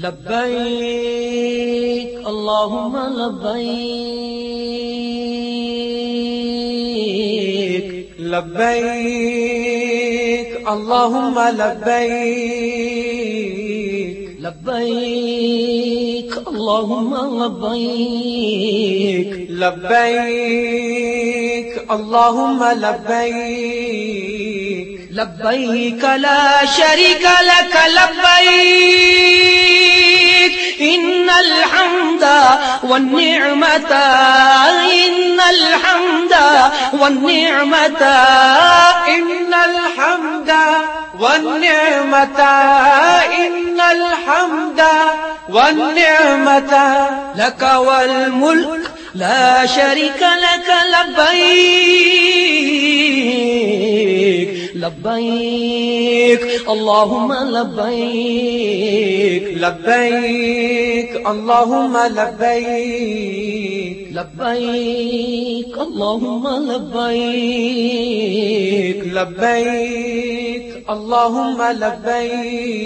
لبيك اللهم لبيك لبيك اللهم لبيك لبيك اللهم لبيك لبيك اللهم لبيك لبيك لا شريك لك لبيك إن الحمد والنعمة، إن الحمد والنعمة، إن الحمد والنعمة، إن الحمد والنعمة، لك والملك لا شريك لك، لبيك. لبيك اللهم لبيك لبيك اللهم لبيك لبيك اللهم لبيك لبيك اللهم لبيك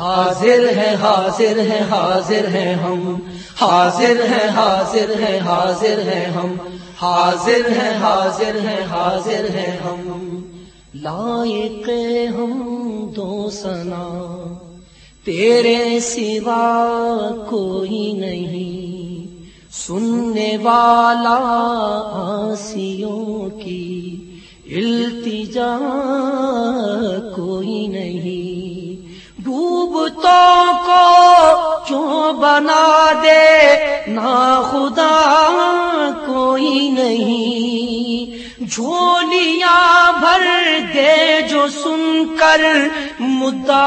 حاضر ہے حاضر ہے حاضر ہے ہم۔ حاضر ہے حاضر ہے حاضر ہے ہم۔ حاضر ہے حاضر ہے حاضر ہے ہم۔ لائق ہم دو سنا، تیرے سوا کوئی نہیں۔ سننے والا آسیوں کی التجا کوئی نہیں۔ ڈوبتوں کو کیوں بنا دے، نہ خدا کوئی نہیں۔ جھولیاں بھر دے جو سن کر مدا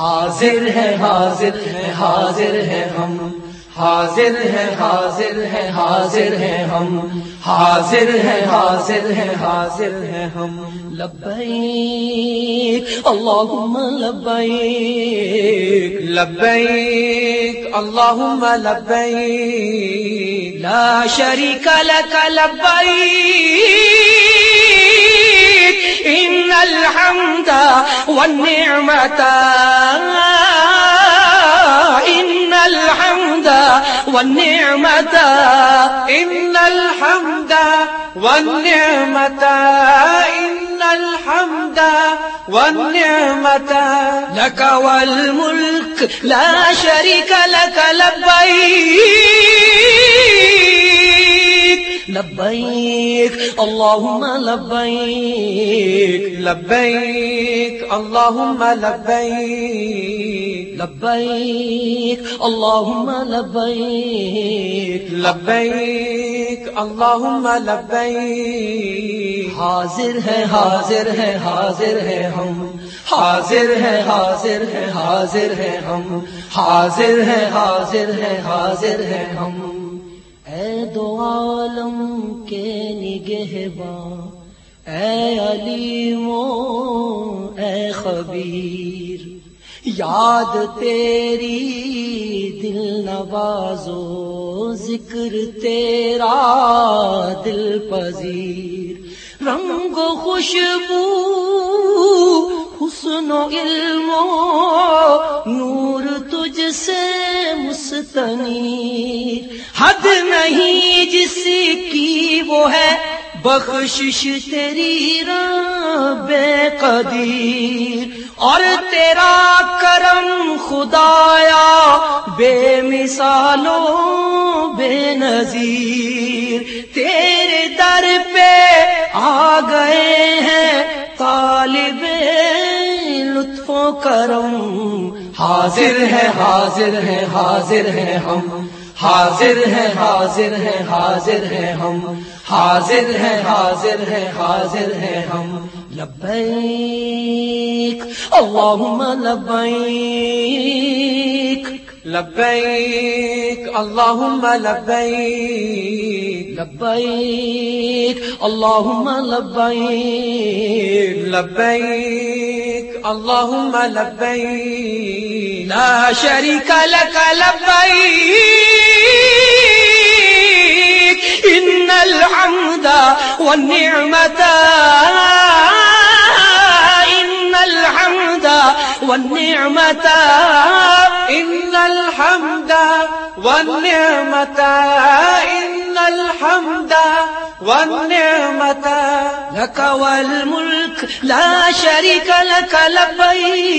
حاضر ہے حاضر ہے حاضر ہے ہم۔ حاضر ہے حاضر ہے حاضر ہے ہم۔ حاضر ہے حاضر ہے حاضر ہے ہم۔ لبیک، اللہم لبیک لبيك اللهم لبيك لا شريك لك لبيك إن الحمد والنعمة. إن الحمد والنعمة. إن الحمد والنعمة. إن الحمد والنعمة. لك والملك لا شريك لك، لبيك. لبيك اللهم لبيك لبيك اللهم لبيك لبيك اللهم لبيك لبيك اللهم لبيك حاضر ہے حاضر ہے حاضر ہے ہم۔ حاضر ہے حاضر ہے حاضر ہے ہم۔ حاضر ہے حاضر ہے حاضر ہے ہم۔ اے دو عالم کے نگہباں اے علیمو اے خبیر، یاد تیری دل نوازو ذکر تیرا دل پذیر۔ رنگ و خوشبو، حسن و علم و نور تجھ سے مستنیر حد نہیں جس کی وہ ہے، بخشش تیری رب قدیر۔ اور تیرا کرم خدایا بے مثالوں، بے نظیر۔ تیرے در پہ آ گئے ہیں طالب لطف و کرم۔ حاضر ہے حاضر ہے حاضر ہے ہم۔ حاضر ہے حاضر ہے حاضر ہے ہم۔ حاضر ہے حاضر ہے حاضر ہے ہم۔ لبیک، اللہم لبیک۔ لبيك اللهم لبيك لبيك اللهم لبيك لبيك اللهم لبيك لا شريك لك لبيك إن الحمد والنعمة إن الحمد والنعمة، إن الحمد والنعمة، إن الحمد والنعمة. لك والملك لا شريك لك، لبيك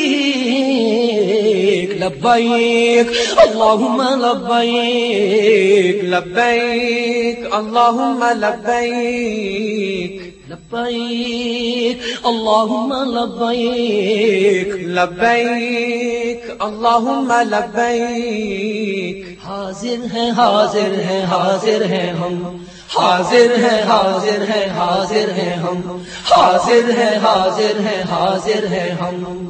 لبيك، اللهم لبيك لبيك، اللهم لبيك. لبيك اللهم لبيك لبيك اللهم لبيك حاضر ہے حاضر ہے حاضر ہے ہم. حاضر ہے حاضر ہے حاضر ہے ہم. حاضر ہے حاضر ہے حاضر ہے ہم.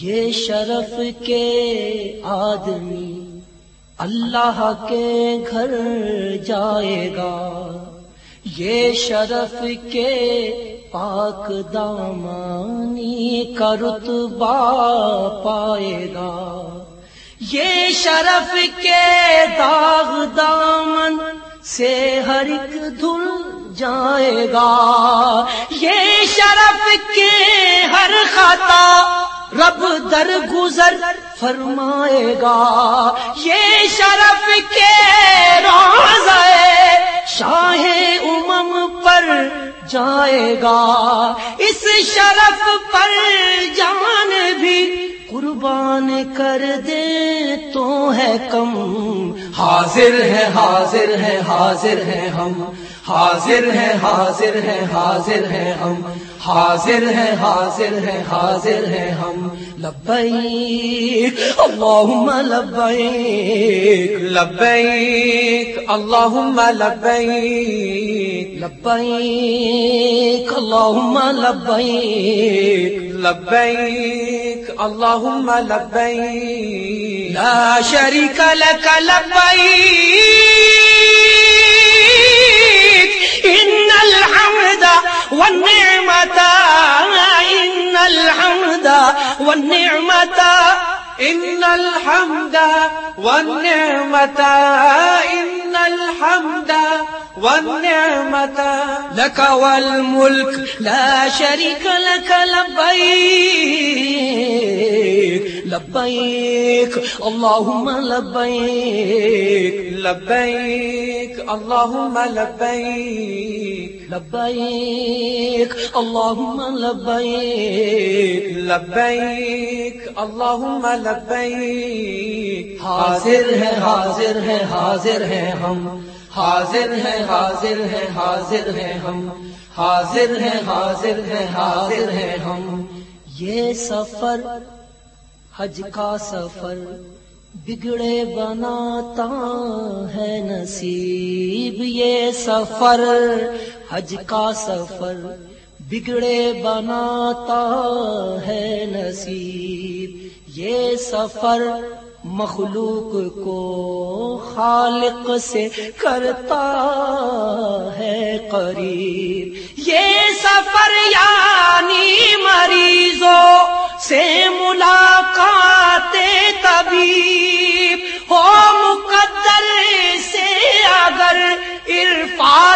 یہ شرف کے آدمی اللہ کے گھر جائے گا. یہ شرف کے پاک دامانی کا رتبہ پائے گا۔ یہ شرف کے داغ دامن سے ہر ایک دھل جائے گا۔ یہ شرف کے ہر خطا رب در گزر فرمائے گا۔ یہ شرف کے روزے شاہ امم پر جائے گا۔ اس شرف پر جان بھی قربان کر دے۔ تو ہے کم۔ حاضر ہے حاضر ہے حاضر ہے ہم۔ حاضر ہے حاضر ہے حاضر ہے ہم۔ حاضر ہے حاضر ہے حاضر ہے ہم۔ لبیک، اللہم لبیک۔ لبيك اللهم لبيك لبیک اللہم لبیک. لبيك اللهم لبيك لا شريك لك لبيك إن الحمد والنعمة إن الحمد والنعمة إن الحمد والنعمة إن الحمد والنعمة لك والملك لا شريك لك لبيك لبيك اللهم لبيك لبيك اللهم لبيك لبيك اللهم لبيك لبيك اللهم لبيك حاضر ہے حاضر ہے حاضر ہے ہم۔ حاضر ہے حاضر ہے حاضر ہے ہم۔ حاضر ہے حاضر ہے حاضر ہے ہم۔ یہ سفر، حج کا سفر بگڑے بناتا ہے نصیب۔ یہ سفر، حج کا سفر بگڑے بناتا ہے نصیب۔ یہ سفر مخلوق کو خالق سے کرتا ہے قریب۔ یہ سفر یعنی مریضوں سے ملاقات طبیب۔ ہو مقدر سے اگر عرفات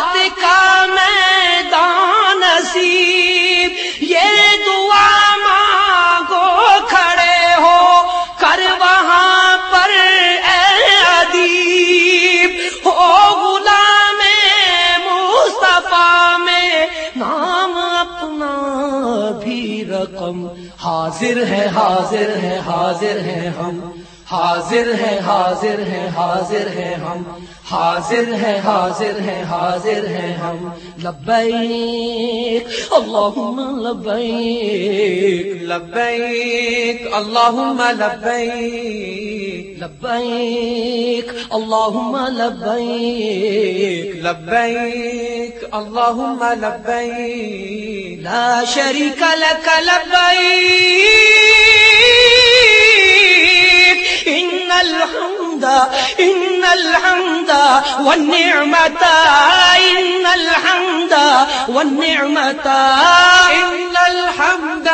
حاضر ہے حاضر ہے حاضر ہے ہم۔ حاضر ہے حاضر ہے حاضر ہے ہم۔ حاضر ہے حاضر ہے حاضر ہے ہم۔ لبیک، اللہم لبیک۔ لبئی اللہ لبئی لبیک، اللہم لبیک لبيك اللهم لبيك لا شريك لك لبيك إن الحمد إن الحمد والنعمة إن الحمد والنعمة إن الحمد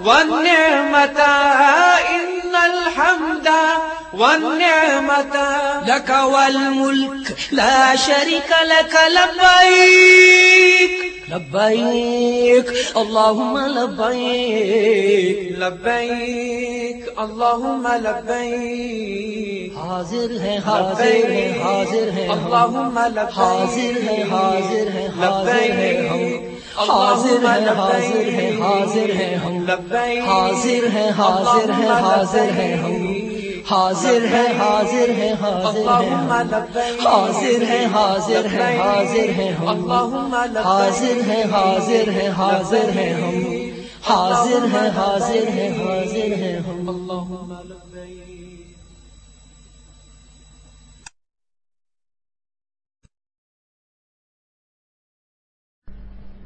والنعمة إن الحمد والنعمة لك والملك لا شريك لك لبيك لبيك اللهم لبيك لبيك اللهم لبيك حاضر ہے حاضر ہے حاضر ہے۔ اللهم لبيك حاضر ہے حاضر ہے حاضر ہے ہم حاضر ہے حاضر ہے حاضر ہے ہم حاضر ہے حاضر ہے حاضر ہے ہم حاضر ہے حاضر ہے حاضر ہے حاضر ہے حاضر ہے حاضر ہے ہم حاضر ہے حاضر ہے حاضر ہے ہم حاضر ہے حاضر ہے حاضر ہے ہم